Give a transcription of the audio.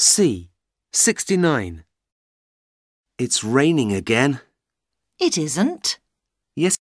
C. 69. It's raining again. It isn't. Yes,